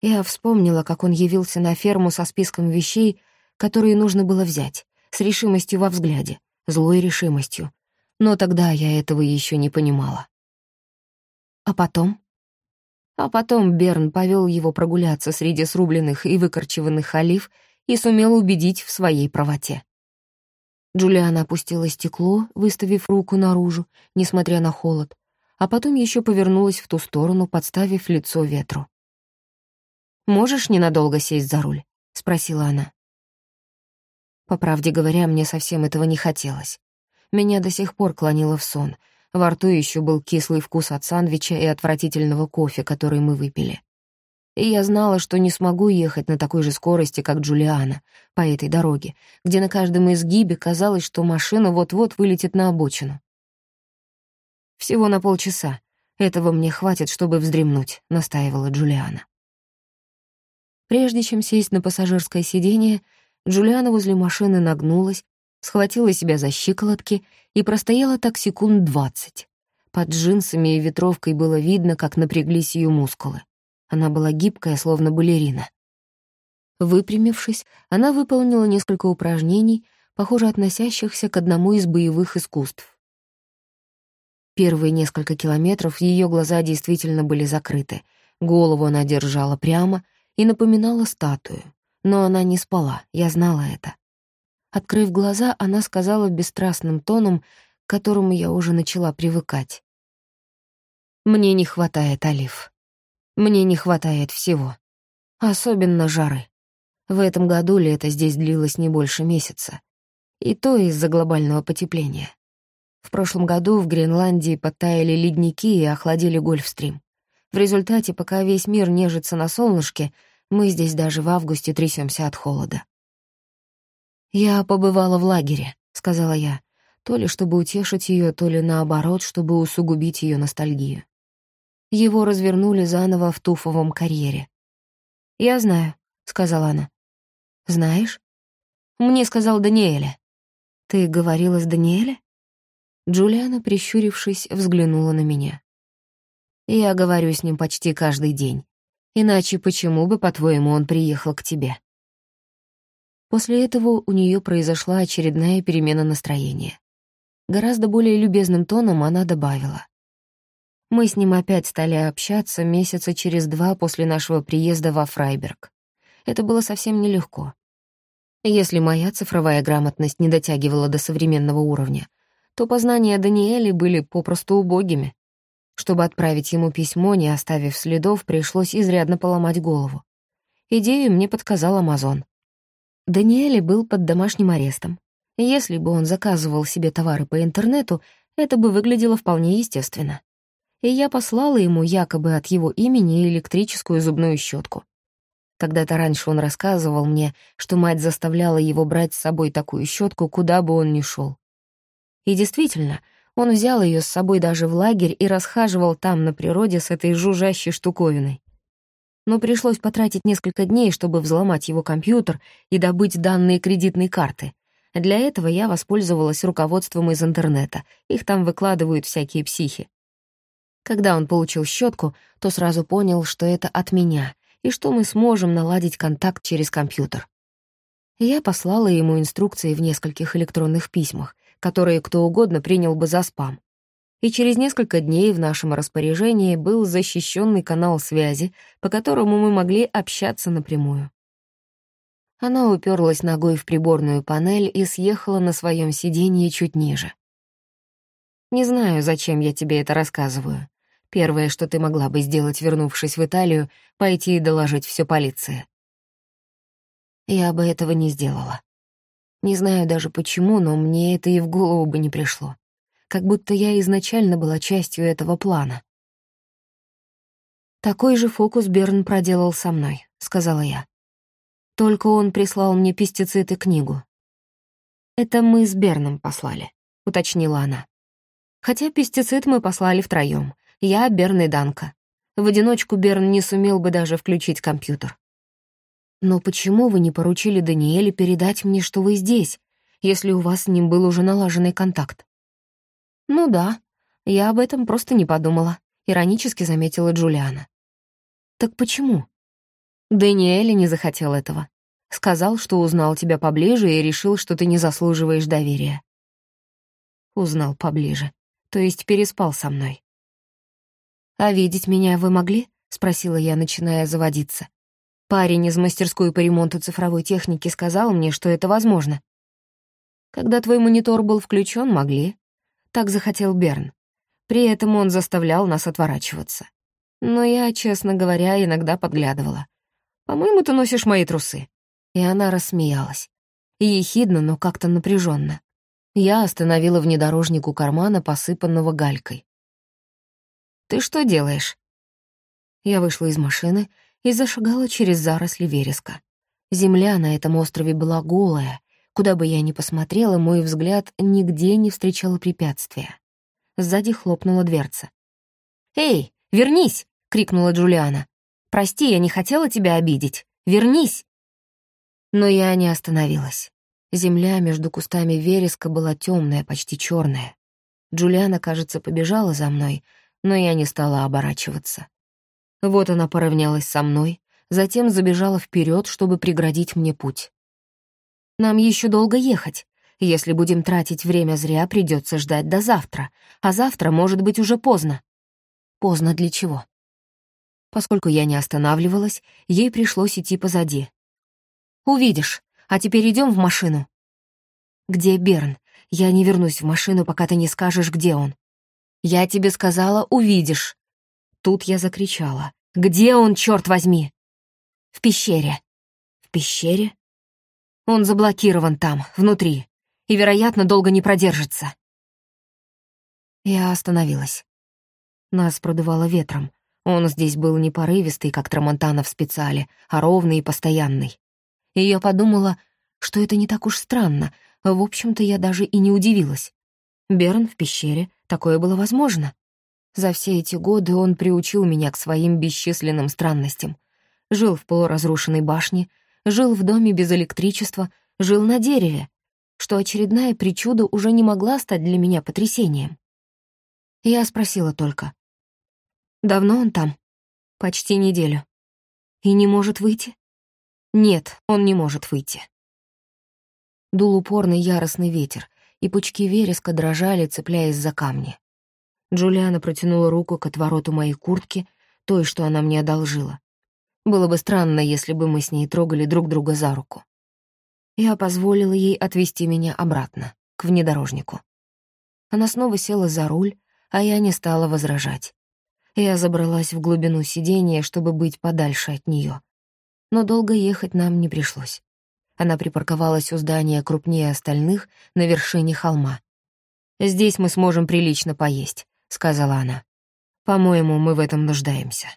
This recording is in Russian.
Я вспомнила, как он явился на ферму со списком вещей, которые нужно было взять, с решимостью во взгляде, злой решимостью. Но тогда я этого еще не понимала. А потом? А потом Берн повел его прогуляться среди срубленных и выкорчеванных олив и сумел убедить в своей правоте. Джулиана опустила стекло, выставив руку наружу, несмотря на холод, а потом еще повернулась в ту сторону, подставив лицо ветру. «Можешь ненадолго сесть за руль?» — спросила она. По правде говоря, мне совсем этого не хотелось. Меня до сих пор клонило в сон. Во рту еще был кислый вкус от сандвича и отвратительного кофе, который мы выпили. И я знала, что не смогу ехать на такой же скорости, как Джулиана, по этой дороге, где на каждом изгибе казалось, что машина вот-вот вылетит на обочину. «Всего на полчаса. Этого мне хватит, чтобы вздремнуть», — настаивала Джулиана. Прежде чем сесть на пассажирское сиденье, Джулиана возле машины нагнулась, схватила себя за щиколотки и простояла так секунд двадцать. Под джинсами и ветровкой было видно, как напряглись ее мускулы. Она была гибкая, словно балерина. Выпрямившись, она выполнила несколько упражнений, похоже, относящихся к одному из боевых искусств. Первые несколько километров ее глаза действительно были закрыты, голову она держала прямо — и напоминала статую. Но она не спала, я знала это. Открыв глаза, она сказала бесстрастным тоном, к которому я уже начала привыкать. «Мне не хватает олив. Мне не хватает всего. Особенно жары. В этом году лето здесь длилось не больше месяца. И то из-за глобального потепления. В прошлом году в Гренландии подтаяли ледники и охладили Гольфстрим. В результате, пока весь мир нежится на солнышке, мы здесь даже в августе трясемся от холода. «Я побывала в лагере», — сказала я, то ли чтобы утешить ее, то ли наоборот, чтобы усугубить ее ностальгию. Его развернули заново в туфовом карьере. «Я знаю», — сказала она. «Знаешь?» «Мне сказал Даниэля». «Ты говорила с Даниэля?» Джулиана, прищурившись, взглянула на меня. «Я говорю с ним почти каждый день. Иначе почему бы, по-твоему, он приехал к тебе?» После этого у нее произошла очередная перемена настроения. Гораздо более любезным тоном она добавила. Мы с ним опять стали общаться месяца через два после нашего приезда во Фрайберг. Это было совсем нелегко. Если моя цифровая грамотность не дотягивала до современного уровня, то познания Даниэли были попросту убогими. Чтобы отправить ему письмо, не оставив следов, пришлось изрядно поломать голову. Идею мне подсказал Амазон. Даниэле был под домашним арестом. Если бы он заказывал себе товары по интернету, это бы выглядело вполне естественно. И я послала ему якобы от его имени электрическую зубную щетку. Когда-то раньше он рассказывал мне, что мать заставляла его брать с собой такую щетку, куда бы он ни шел. И действительно, он взял ее с собой даже в лагерь и расхаживал там на природе с этой жужжащей штуковиной. Но пришлось потратить несколько дней, чтобы взломать его компьютер и добыть данные кредитной карты. Для этого я воспользовалась руководством из интернета. Их там выкладывают всякие психи. Когда он получил щетку, то сразу понял, что это от меня, и что мы сможем наладить контакт через компьютер. Я послала ему инструкции в нескольких электронных письмах, которые кто угодно принял бы за спам. И через несколько дней в нашем распоряжении был защищенный канал связи, по которому мы могли общаться напрямую. Она уперлась ногой в приборную панель и съехала на своем сиденье чуть ниже. «Не знаю, зачем я тебе это рассказываю. Первое, что ты могла бы сделать, вернувшись в Италию, пойти и доложить все полиции». Я бы этого не сделала. Не знаю даже почему, но мне это и в голову бы не пришло. Как будто я изначально была частью этого плана. «Такой же фокус Берн проделал со мной», — сказала я. «Только он прислал мне пестицид и книгу». «Это мы с Берном послали», — уточнила она. «Хотя пестицид мы послали втроём. Я, Берн и Данка. В одиночку Берн не сумел бы даже включить компьютер. «Но почему вы не поручили Даниэле передать мне, что вы здесь, если у вас с ним был уже налаженный контакт?» «Ну да, я об этом просто не подумала», — иронически заметила Джулиана. «Так почему?» Даниэль не захотел этого. Сказал, что узнал тебя поближе и решил, что ты не заслуживаешь доверия. Узнал поближе. То есть переспал со мной. «А видеть меня вы могли?» — спросила я, начиная заводиться. Парень из мастерской по ремонту цифровой техники сказал мне, что это возможно. Когда твой монитор был включен, могли. Так захотел Берн. При этом он заставлял нас отворачиваться. Но я, честно говоря, иногда подглядывала. «По-моему, ты носишь мои трусы». И она рассмеялась. Ехидно, но как-то напряженно. Я остановила внедорожник у кармана, посыпанного галькой. «Ты что делаешь?» Я вышла из машины и зашагала через заросли вереска. Земля на этом острове была голая. Куда бы я ни посмотрела, мой взгляд нигде не встречал препятствия. Сзади хлопнула дверца. «Эй, вернись!» — крикнула Джулиана. «Прости, я не хотела тебя обидеть. Вернись!» Но я не остановилась. Земля между кустами вереска была темная, почти черная. Джулиана, кажется, побежала за мной, но я не стала оборачиваться. Вот она поравнялась со мной, затем забежала вперед, чтобы преградить мне путь. «Нам еще долго ехать. Если будем тратить время зря, придется ждать до завтра, а завтра может быть уже поздно. Поздно для чего? Поскольку я не останавливалась, ей пришлось идти позади. «Увидишь. А теперь идем в машину». «Где Берн? Я не вернусь в машину, пока ты не скажешь, где он». «Я тебе сказала, увидишь». Тут я закричала. «Где он, черт возьми?» «В пещере». «В пещере?» «Он заблокирован там, внутри и, вероятно, долго не продержится. Я остановилась. Нас продувало ветром. Он здесь был не порывистый, как Трамонтана в специале, а ровный и постоянный. И я подумала, что это не так уж странно. В общем-то, я даже и не удивилась. Берн в пещере, такое было возможно. За все эти годы он приучил меня к своим бесчисленным странностям. Жил в полуразрушенной башне, жил в доме без электричества, жил на дереве, что очередная причуда уже не могла стать для меня потрясением. Я спросила только. «Давно он там?» «Почти неделю». «И не может выйти?» «Нет, он не может выйти». Дул упорный яростный ветер, и пучки вереска дрожали, цепляясь за камни. Джулиана протянула руку к отвороту моей куртки, той, что она мне одолжила. Было бы странно, если бы мы с ней трогали друг друга за руку. Я позволила ей отвезти меня обратно, к внедорожнику. Она снова села за руль, а я не стала возражать. Я забралась в глубину сидения, чтобы быть подальше от нее. Но долго ехать нам не пришлось. Она припарковалась у здания крупнее остальных на вершине холма. «Здесь мы сможем прилично поесть», — сказала она. «По-моему, мы в этом нуждаемся».